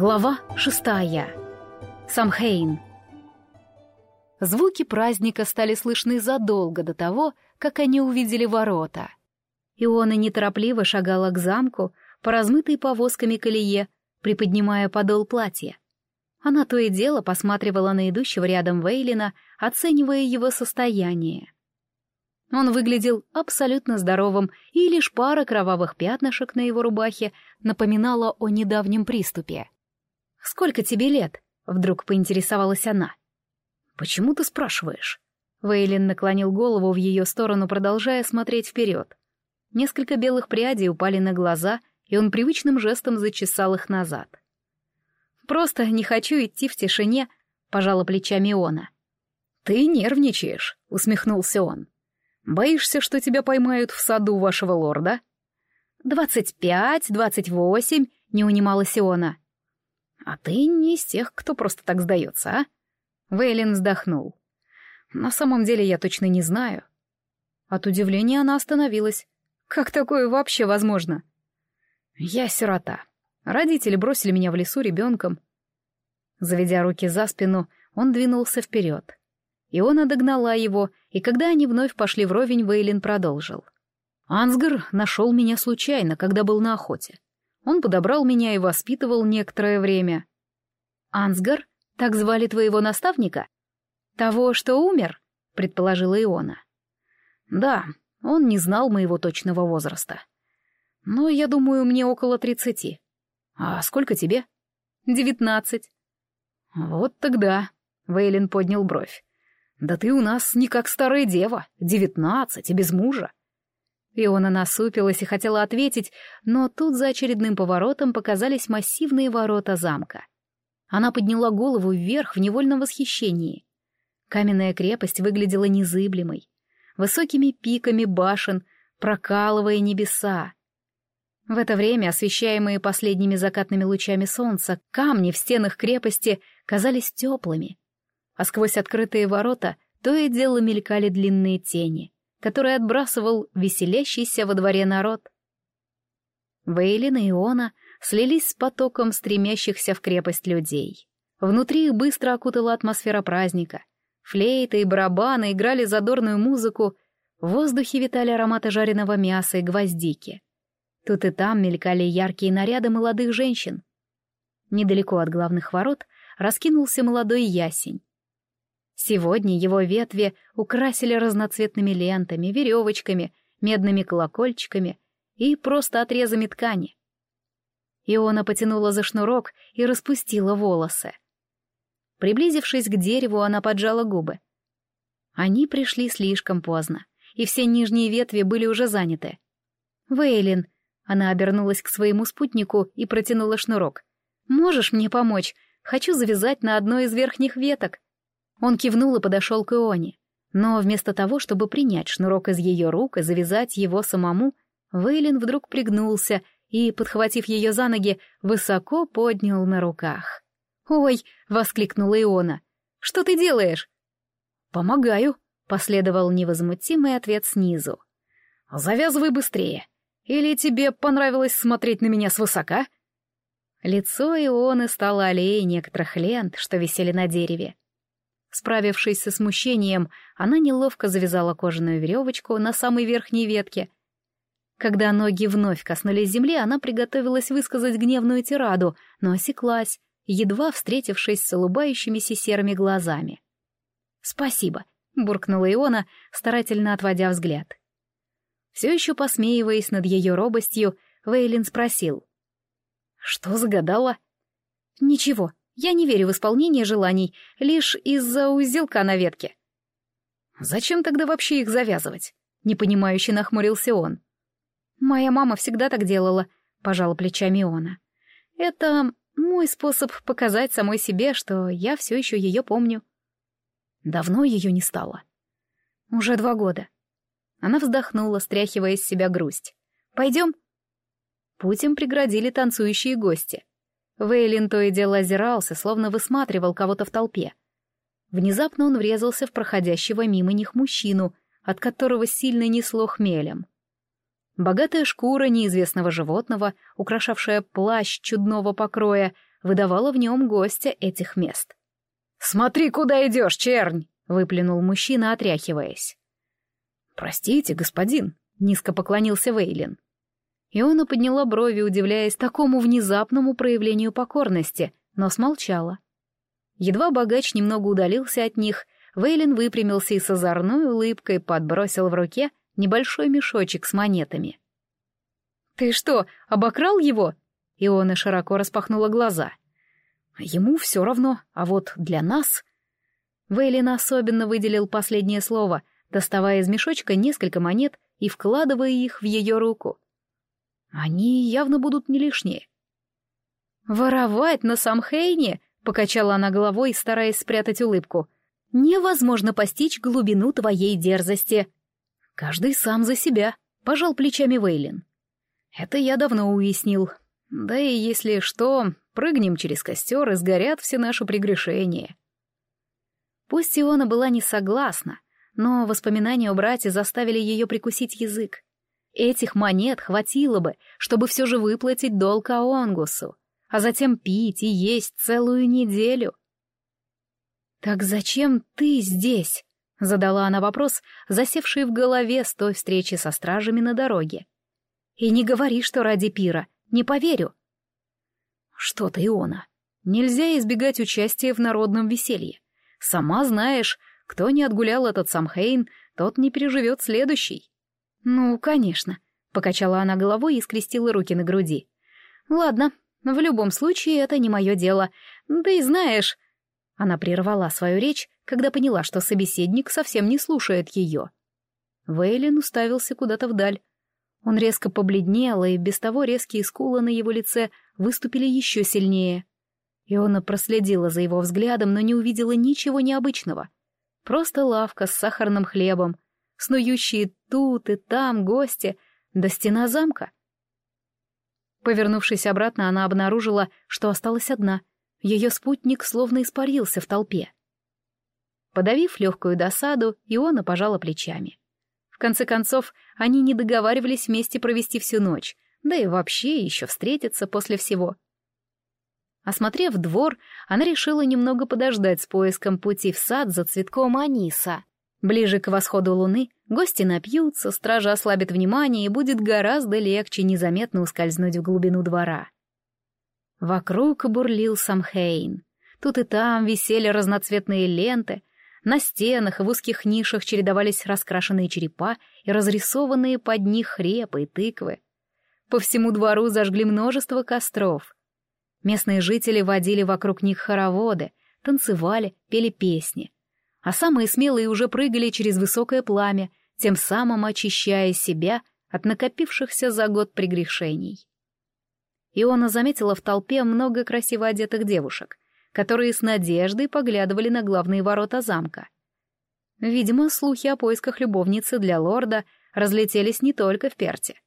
Глава шестая. Самхейн. Звуки праздника стали слышны задолго до того, как они увидели ворота. Иона неторопливо шагала к замку по размытой повозками колее, приподнимая подол платья. Она то и дело посматривала на идущего рядом Вейлина, оценивая его состояние. Он выглядел абсолютно здоровым, и лишь пара кровавых пятнышек на его рубахе напоминала о недавнем приступе. «Сколько тебе лет?» — вдруг поинтересовалась она. «Почему ты спрашиваешь?» Вейлин наклонил голову в ее сторону, продолжая смотреть вперед. Несколько белых прядей упали на глаза, и он привычным жестом зачесал их назад. «Просто не хочу идти в тишине», — пожала плечами Она. «Ты нервничаешь», — усмехнулся он. Боишься, что тебя поймают в саду вашего лорда?» «Двадцать пять, двадцать восемь», — не унималась Иона. «А ты не из тех, кто просто так сдается, а?» Вейлин вздохнул. «На самом деле я точно не знаю». От удивления она остановилась. «Как такое вообще возможно?» «Я сирота. Родители бросили меня в лесу ребенком». Заведя руки за спину, он двинулся вперед. Иона догнала его, и когда они вновь пошли вровень, Вейлин продолжил. «Ансгар нашел меня случайно, когда был на охоте. Он подобрал меня и воспитывал некоторое время». «Ансгар? Так звали твоего наставника? Того, что умер?» — предположила Иона. «Да, он не знал моего точного возраста. Но я думаю, мне около тридцати. А сколько тебе?» «Девятнадцать». «Вот тогда», — Вейлин поднял бровь. «Да ты у нас не как старая дева, девятнадцать и без мужа». Иона насупилась и хотела ответить, но тут за очередным поворотом показались массивные ворота замка. Она подняла голову вверх в невольном восхищении. Каменная крепость выглядела незыблемой, высокими пиками башен, прокалывая небеса. В это время, освещаемые последними закатными лучами солнца, камни в стенах крепости казались теплыми, а сквозь открытые ворота то и дело мелькали длинные тени, которые отбрасывал веселящийся во дворе народ. Вейлин и Иона слились с потоком стремящихся в крепость людей. Внутри их быстро окутала атмосфера праздника. Флейты и барабаны играли задорную музыку, в воздухе витали ароматы жареного мяса и гвоздики. Тут и там мелькали яркие наряды молодых женщин. Недалеко от главных ворот раскинулся молодой ясень, Сегодня его ветви украсили разноцветными лентами, веревочками, медными колокольчиками и просто отрезами ткани. Иона потянула за шнурок и распустила волосы. Приблизившись к дереву, она поджала губы. Они пришли слишком поздно, и все нижние ветви были уже заняты. «Вейлин», — она обернулась к своему спутнику и протянула шнурок. «Можешь мне помочь? Хочу завязать на одной из верхних веток». Он кивнул и подошел к Ионе. Но вместо того, чтобы принять шнурок из ее рук и завязать его самому, Вейлин вдруг пригнулся и, подхватив ее за ноги, высоко поднял на руках. «Ой!» — воскликнула Иона. «Что ты делаешь?» «Помогаю», — последовал невозмутимый ответ снизу. «Завязывай быстрее. Или тебе понравилось смотреть на меня свысока?» Лицо Ионы стало аллеей некоторых лент, что висели на дереве. Справившись со смущением, она неловко завязала кожаную веревочку на самой верхней ветке. Когда ноги вновь коснулись земли, она приготовилась высказать гневную тираду, но осеклась, едва встретившись с улыбающимися серыми глазами. «Спасибо», — буркнула Иона, старательно отводя взгляд. Все еще посмеиваясь над ее робостью, Вейлин спросил. «Что загадала?» «Ничего», я не верю в исполнение желаний лишь из-за узелка на ветке. Зачем тогда вообще их завязывать? Непонимающе нахмурился он. Моя мама всегда так делала, пожала плечами Она. Это мой способ показать самой себе, что я все еще ее помню. Давно ее не стало. Уже два года. Она вздохнула, стряхивая из себя грусть. «Пойдем?» Путем преградили танцующие гости. Вейлин то и дело озирался, словно высматривал кого-то в толпе. Внезапно он врезался в проходящего мимо них мужчину, от которого сильно несло хмелем. Богатая шкура неизвестного животного, украшавшая плащ чудного покроя, выдавала в нем гостя этих мест. «Смотри, куда идешь, чернь!» — выплюнул мужчина, отряхиваясь. «Простите, господин», — низко поклонился Вейлин. Иона подняла брови, удивляясь такому внезапному проявлению покорности, но смолчала. Едва богач немного удалился от них, Вейлин выпрямился и с озорной улыбкой подбросил в руке небольшой мешочек с монетами. «Ты что, обокрал его?» Иона широко распахнула глаза. «Ему все равно, а вот для нас...» Вейлин особенно выделил последнее слово, доставая из мешочка несколько монет и вкладывая их в ее руку. «Они явно будут не лишние». «Воровать на Самхейне?» — покачала она головой, стараясь спрятать улыбку. «Невозможно постичь глубину твоей дерзости». «Каждый сам за себя», — пожал плечами Вейлин. «Это я давно уяснил. Да и если что, прыгнем через костер, и сгорят все наши прегрешения». Пусть Иона была не согласна, но воспоминания о брате заставили ее прикусить язык. Этих монет хватило бы, чтобы все же выплатить долг Аонгусу, а затем пить и есть целую неделю. «Так зачем ты здесь?» — задала она вопрос, засевший в голове с той встречи со стражами на дороге. «И не говори, что ради пира, не поверю». «Что ты, Иона, нельзя избегать участия в народном веселье. Сама знаешь, кто не отгулял этот Самхейн, тот не переживет следующий. Ну, конечно, покачала она головой и скрестила руки на груди. Ладно, в любом случае это не мое дело. Да и знаешь... Она прервала свою речь, когда поняла, что собеседник совсем не слушает ее. Вейлин уставился куда-то вдаль. Он резко побледнел, и без того резкие скулы на его лице выступили еще сильнее. Иона проследила за его взглядом, но не увидела ничего необычного. Просто лавка с сахарным хлебом, снующие тут и там гости, до стена замка. Повернувшись обратно, она обнаружила, что осталась одна. Ее спутник словно испарился в толпе. Подавив легкую досаду, Иона пожала плечами. В конце концов, они не договаривались вместе провести всю ночь, да и вообще еще встретиться после всего — Осмотрев двор, она решила немного подождать с поиском пути в сад за цветком аниса. Ближе к восходу луны гости напьются, стража ослабит внимание и будет гораздо легче незаметно ускользнуть в глубину двора. Вокруг бурлил Самхейн. Тут и там висели разноцветные ленты, на стенах и в узких нишах чередовались раскрашенные черепа и разрисованные под них хрепы и тыквы. По всему двору зажгли множество костров — Местные жители водили вокруг них хороводы, танцевали, пели песни. А самые смелые уже прыгали через высокое пламя, тем самым очищая себя от накопившихся за год прегрешений. Иона заметила в толпе много красиво одетых девушек, которые с надеждой поглядывали на главные ворота замка. Видимо, слухи о поисках любовницы для лорда разлетелись не только в Перте.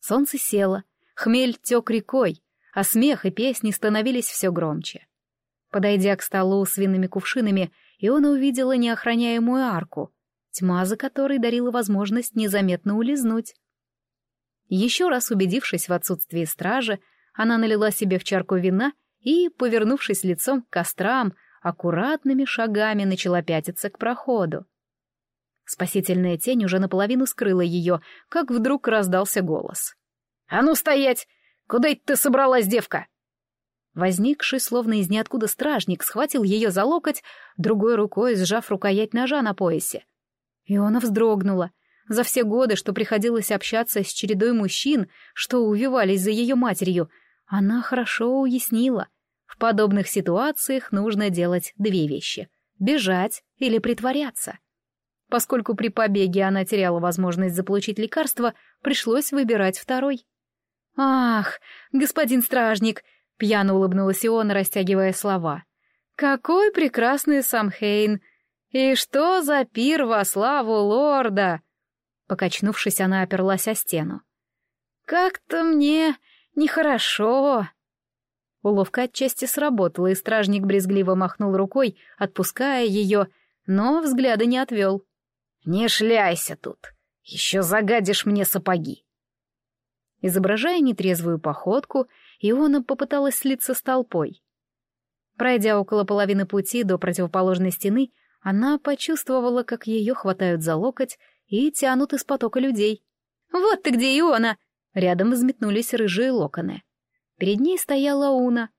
Солнце село, хмель тек рекой, а смех и песни становились все громче. Подойдя к столу с винными кувшинами, Иона увидела неохраняемую арку, тьма за которой дарила возможность незаметно улизнуть. Еще раз убедившись в отсутствии стражи, она налила себе в чарку вина и, повернувшись лицом к кострам, аккуратными шагами начала пятиться к проходу. Спасительная тень уже наполовину скрыла ее, как вдруг раздался голос. «А ну стоять! Куда это ты собралась, девка?» Возникший, словно из ниоткуда стражник, схватил ее за локоть, другой рукой сжав рукоять ножа на поясе. И она вздрогнула. За все годы, что приходилось общаться с чередой мужчин, что увивались за ее матерью, она хорошо уяснила. В подобных ситуациях нужно делать две вещи — бежать или притворяться. Поскольку при побеге она теряла возможность заполучить лекарство, пришлось выбирать второй. «Ах, господин стражник!» — пьяно улыбнулась Иона, растягивая слова. «Какой прекрасный Самхейн! И что за пир во славу лорда!» Покачнувшись, она оперлась о стену. «Как-то мне нехорошо!» Уловка отчасти сработала, и стражник брезгливо махнул рукой, отпуская ее, но взгляда не отвел. «Не шляйся тут, еще загадишь мне сапоги!» Изображая нетрезвую походку, Иона попыталась слиться с толпой. Пройдя около половины пути до противоположной стены, она почувствовала, как ее хватают за локоть и тянут из потока людей. «Вот ты где, Иона!» Рядом взметнулись рыжие локоны. Перед ней стояла Уна.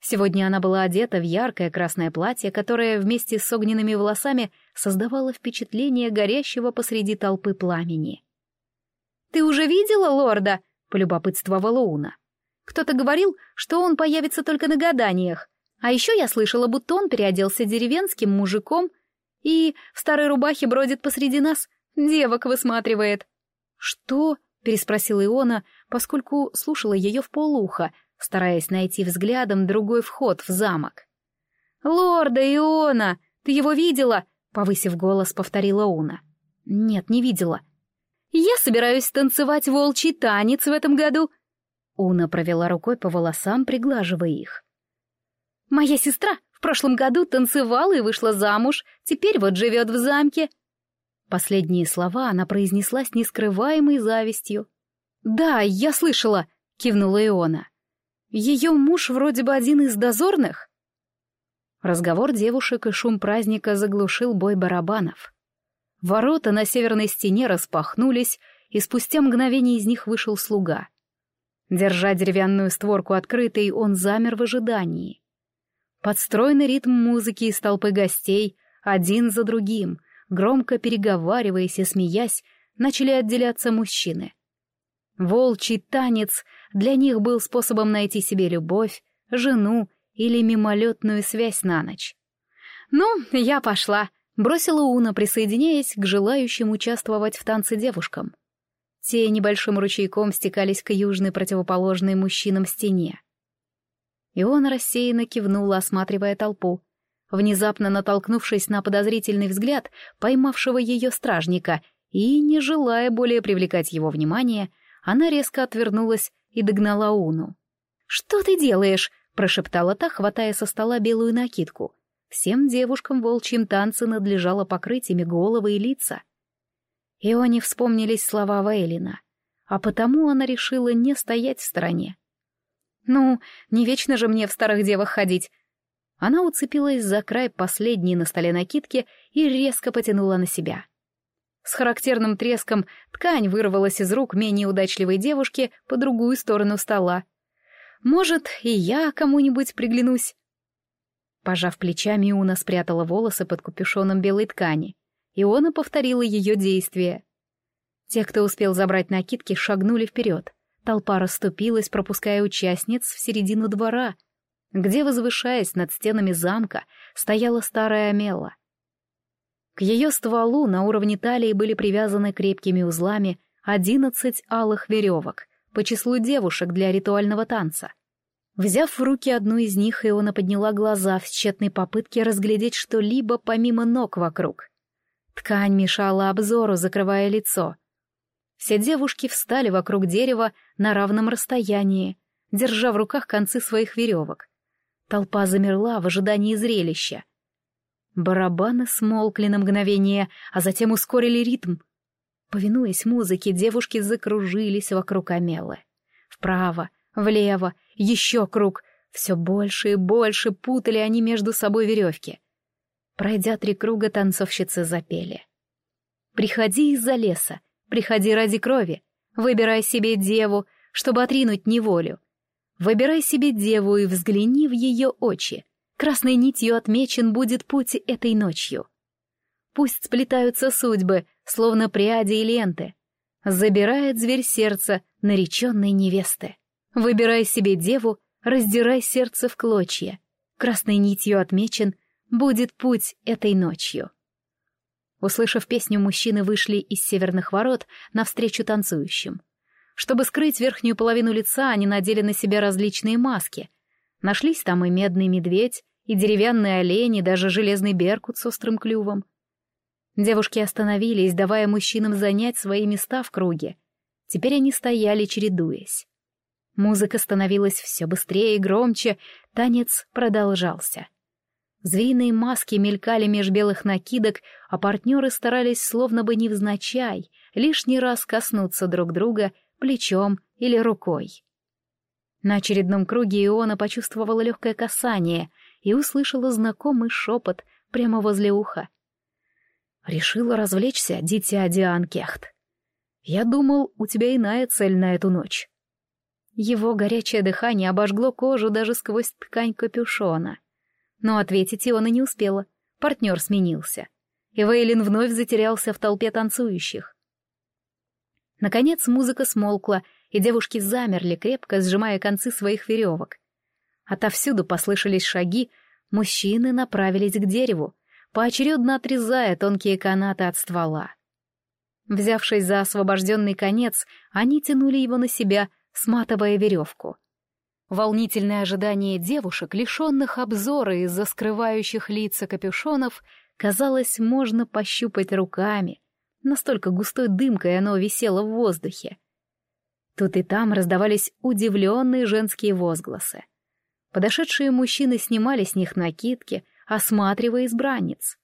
Сегодня она была одета в яркое красное платье, которое вместе с огненными волосами создавало впечатление горящего посреди толпы пламени. «Ты уже видела лорда?» — полюбопытствовала Уна. «Кто-то говорил, что он появится только на гаданиях. А еще я слышала, будто он переоделся деревенским мужиком и в старой рубахе бродит посреди нас, девок высматривает». «Что?» — переспросила Иона, поскольку слушала ее в полуха, стараясь найти взглядом другой вход в замок. «Лорда Иона! Ты его видела?» — повысив голос, повторила Уна. «Нет, не видела». «Я собираюсь танцевать волчий танец в этом году». Уна провела рукой по волосам, приглаживая их. «Моя сестра в прошлом году танцевала и вышла замуж, теперь вот живет в замке». Последние слова она произнесла с нескрываемой завистью. «Да, я слышала», — кивнула Иона. «Ее муж вроде бы один из дозорных?» Разговор девушек и шум праздника заглушил бой барабанов. Ворота на северной стене распахнулись, и спустя мгновение из них вышел слуга. Держа деревянную створку открытой, он замер в ожидании. Подстроенный ритм музыки из толпы гостей, один за другим, громко переговариваясь и смеясь, начали отделяться мужчины. Волчий танец для них был способом найти себе любовь, жену или мимолетную связь на ночь. «Ну, я пошла», — бросила Уна, присоединяясь к желающим участвовать в танце девушкам. Те небольшим ручейком стекались к южной противоположной мужчинам стене. И он рассеянно кивнул, осматривая толпу. Внезапно натолкнувшись на подозрительный взгляд поймавшего ее стражника и, не желая более привлекать его внимание, — она резко отвернулась и догнала Уну. «Что ты делаешь?» — прошептала та, хватая со стола белую накидку. Всем девушкам в волчьем танце надлежало покрыть ими головы и лица. Ионе вспомнились слова Вейлина, а потому она решила не стоять в стороне. «Ну, не вечно же мне в старых девах ходить!» Она уцепилась за край последней на столе накидки и резко потянула на себя. С характерным треском ткань вырвалась из рук менее удачливой девушки по другую сторону стола. «Может, и я кому-нибудь приглянусь?» Пожав плечами, Уна спрятала волосы под капюшоном белой ткани. Иона повторила ее действие. Те, кто успел забрать накидки, шагнули вперед. Толпа расступилась, пропуская участниц в середину двора, где, возвышаясь над стенами замка, стояла старая Амела — к ее стволу на уровне талии были привязаны крепкими узлами одиннадцать алых веревок по числу девушек для ритуального танца. Взяв в руки одну из них, Иона подняла глаза в тщетной попытке разглядеть что-либо помимо ног вокруг. Ткань мешала обзору, закрывая лицо. Все девушки встали вокруг дерева на равном расстоянии, держа в руках концы своих веревок. Толпа замерла в ожидании зрелища — Барабаны смолкли на мгновение, а затем ускорили ритм. Повинуясь музыке, девушки закружились вокруг Амелы. Вправо, влево, еще круг. Все больше и больше путали они между собой веревки. Пройдя три круга, танцовщицы запели. «Приходи из-за леса, приходи ради крови, выбирай себе деву, чтобы отринуть неволю. Выбирай себе деву и взгляни в ее очи, Красной нитью отмечен будет путь этой ночью. Пусть сплетаются судьбы, словно пряди и ленты. Забирает зверь сердце нареченной невесты. Выбирай себе деву, раздирай сердце в клочья. Красной нитью отмечен будет путь этой ночью. Услышав песню, мужчины вышли из северных ворот навстречу танцующим. Чтобы скрыть верхнюю половину лица, они надели на себя различные маски, Нашлись там и медный медведь, и деревянный олень, и даже железный беркут с острым клювом. Девушки остановились, давая мужчинам занять свои места в круге. Теперь они стояли, чередуясь. Музыка становилась все быстрее и громче, танец продолжался. Звериные маски мелькали меж белых накидок, а партнеры старались словно бы невзначай лишний раз коснуться друг друга, плечом или рукой. На очередном круге Иона почувствовала легкое касание и услышала знакомый шепот прямо возле уха. Решила развлечься, дитя Диан Кехт. Я думал, у тебя иная цель на эту ночь. Его горячее дыхание обожгло кожу даже сквозь ткань капюшона. Но ответить Иона не успела. Партнер сменился. И Вейлин вновь затерялся в толпе танцующих. Наконец музыка смолкла, и девушки замерли, крепко сжимая концы своих веревок. Отовсюду послышались шаги, мужчины направились к дереву, поочередно отрезая тонкие канаты от ствола. Взявшись за освобожденный конец, они тянули его на себя, сматывая веревку. Волнительное ожидание девушек, лишенных обзора из-за скрывающих лица капюшонов, казалось, можно пощупать руками. Настолько густой дымкой оно висело в воздухе. Тут и там раздавались удивленные женские возгласы. Подошедшие мужчины снимали с них накидки, осматривая избранниц.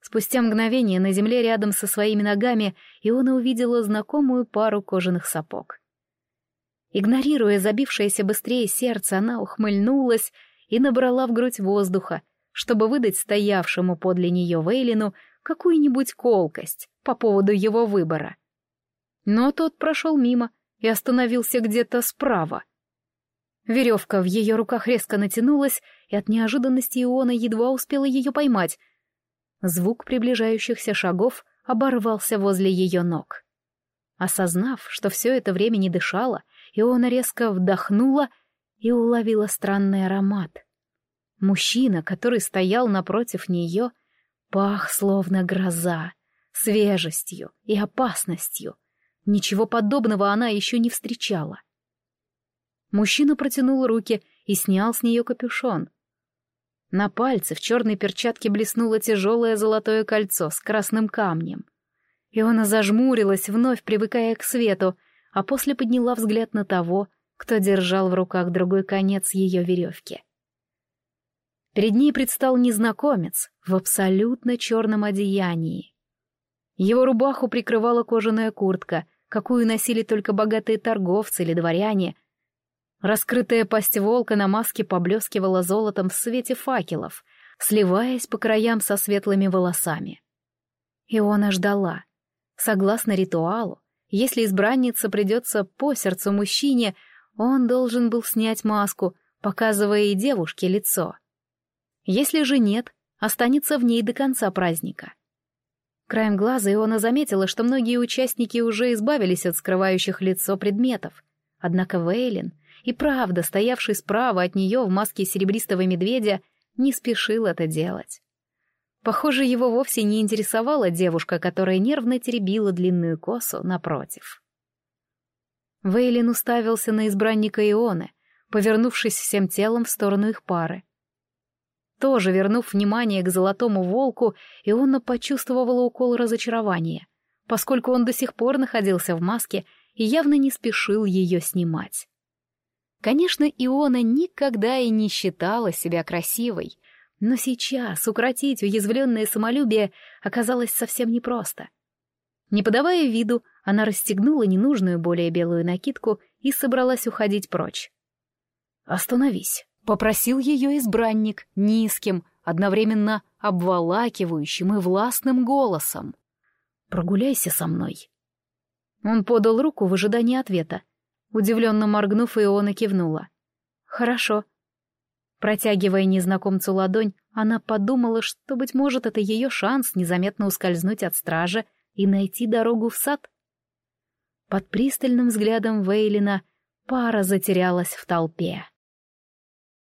Спустя мгновение на земле рядом со своими ногами Иона увидела знакомую пару кожаных сапог. Игнорируя забившееся быстрее сердце, она ухмыльнулась и набрала в грудь воздуха, чтобы выдать стоявшему подле нее Вейлину какую-нибудь колкость по поводу его выбора. Но тот прошел мимо и остановился где-то справа. Веревка в ее руках резко натянулась, и от неожиданности Иона едва успела ее поймать. Звук приближающихся шагов оборвался возле ее ног. Осознав, что все это время не дышала, Иона резко вдохнула и уловила странный аромат. Мужчина, который стоял напротив нее, пах словно гроза, свежестью и опасностью. Ничего подобного она еще не встречала. Мужчина протянул руки и снял с нее капюшон. На пальце в черной перчатке блеснуло тяжелое золотое кольцо с красным камнем. И она зажмурилась, вновь привыкая к свету, а после подняла взгляд на того, кто держал в руках другой конец ее веревки. Перед ней предстал незнакомец в абсолютно черном одеянии. Его рубаху прикрывала кожаная куртка, какую носили только богатые торговцы или дворяне. Раскрытая пасть волка на маске поблескивала золотом в свете факелов, сливаясь по краям со светлыми волосами. Иона ждала. Согласно ритуалу, если избранница придется по сердцу мужчине, он должен был снять маску, показывая и девушке лицо. Если же нет, останется в ней до конца праздника. Краем глаза Иона заметила, что многие участники уже избавились от скрывающих лицо предметов. Однако Вейлин, и правда стоявший справа от нее в маске серебристого медведя, не спешил это делать. Похоже, его вовсе не интересовала девушка, которая нервно теребила длинную косу напротив. Вейлин уставился на избранника Ионы, повернувшись всем телом в сторону их пары. Тоже вернув внимание к золотому волку, Иона почувствовала укол разочарования, поскольку он до сих пор находился в маске и явно не спешил ее снимать. Конечно, Иона никогда и не считала себя красивой, но сейчас укротить уязвленное самолюбие оказалось совсем непросто. Не подавая виду, она расстегнула ненужную более белую накидку и собралась уходить прочь. «Остановись», Попросил ее избранник низким, одновременно обволакивающим и властным голосом. «Прогуляйся со мной». Он подал руку в ожидании ответа. Удивленно моргнув, Иона кивнула. «Хорошо». Протягивая незнакомцу ладонь, она подумала, что, быть может, это ее шанс незаметно ускользнуть от стража и найти дорогу в сад. Под пристальным взглядом Вейлина пара затерялась в толпе.